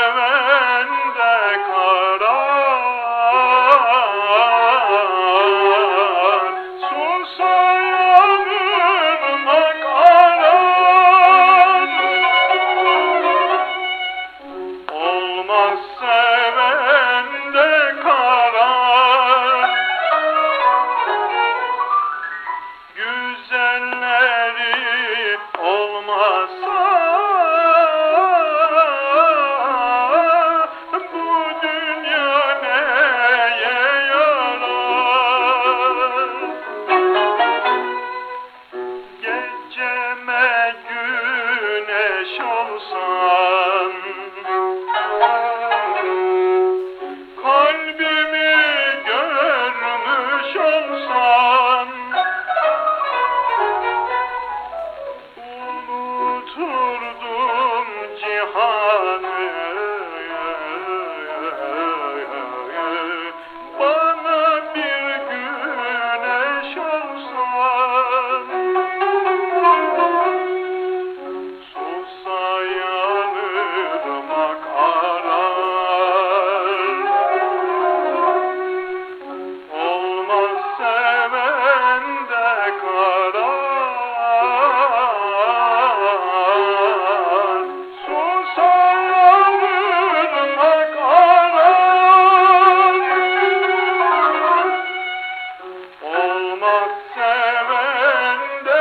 Seven show chanson. Olmak seven de